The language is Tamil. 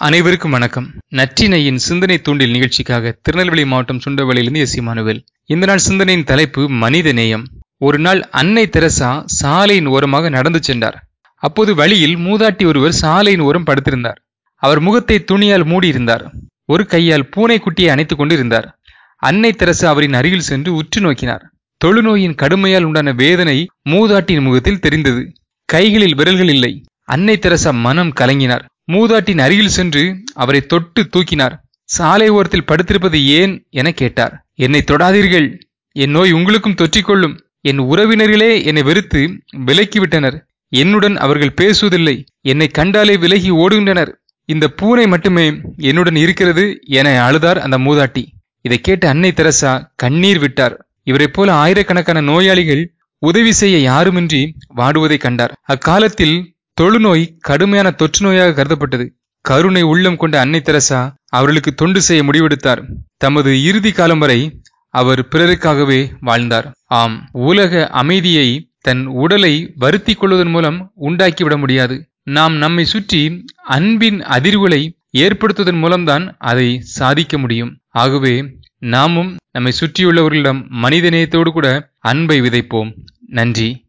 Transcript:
அனைவருக்கும் வணக்கம். நற்றினையின் சிந்தனை தூண்டில் நிகழ்ச்சிக்காக திருநெல்வேலி மாவட்டம் சுண்டவளியிலிருந்து எஸ் இமானுவேல் இந்த நாள் சிந்தனையின் தலைப்பு மனித நேயம். ஒரு நாள் அன்னை தெரசா சாலையின் ஓரமாக நடந்து சென்றார். அப்போது வழியில் மூதாட்டி ஒருவர் சாலையின் ஓரம் படுத்திருந்தார். அவர் முகத்தை துணியால் மூடியிருந்தார். ஒரு கையால் பூனை குட்டியை அணைத்துக் கொண்டிருந்தார். அன்னை தெரசா அவரின் அருகில் சென்று உற்று நோக்கினார். தொழுநோயின் கடுமையால் உண்டான வேதனை மூதாட்டியின் முகத்தில் தெரிந்தது. கைகளில் விரல்கள் இல்லை. அன்னை தெரசா மனம் கலங்கினார். மூதாட்டின் அருகில் சென்று அவரை தொட்டு தூக்கினார். சாலை ஓரத்தில் படுத்திருப்பது ஏன் என கேட்டார். என்னை தொடாதீர்கள். என் நோய் உங்களுக்கும் தொற்றிக்கொள்ளும். என் உறவினர்களே என்னை வெறுத்து விலக்கிவிட்டனர். என்னுடன் அவர்கள் பேசுவதில்லை. என்னை கண்டாலே விலகி ஓடுகின்றனர். இந்த பூனை மட்டுமே என்னுடன் இருக்கிறது என அழுதார் அந்த மூதாட்டி. இதை கேட்டு அன்னை தெரசா கண்ணீர் விட்டார். இவரைப் போல ஆயிரக்கணக்கான நோயாளிகள் உதவி செய்ய யாருமின்றி வாடுவதை கண்டார். அக்காலத்தில் தொழுநோய் கடுமையான தொற்று நோயாக கருதப்பட்டது. கருணை உள்ளம் கொண்ட அன்னை தெரசா அவர்களுக்கு தொண்டு செய்ய முடிவெடுத்தார். தமது இறுதி காலம் வரை அவர் பிறருக்காகவே வாழ்ந்தார். ஆம் உலக அமைதியை தன் உடலை வருத்தி கொள்வதன் மூலம் உண்டாக்கிவிட முடியாது. நாம் நம்மை சுற்றி அன்பின் அதிர்வுகளை ஏற்படுத்துவதன் மூலம்தான் அதை சாதிக்க முடியும். ஆகவே நாமும் நம்மை சுற்றியுள்ளவர்களிடம் மனித நேயத்தோடு கூட அன்பை விதைப்போம். நன்றி.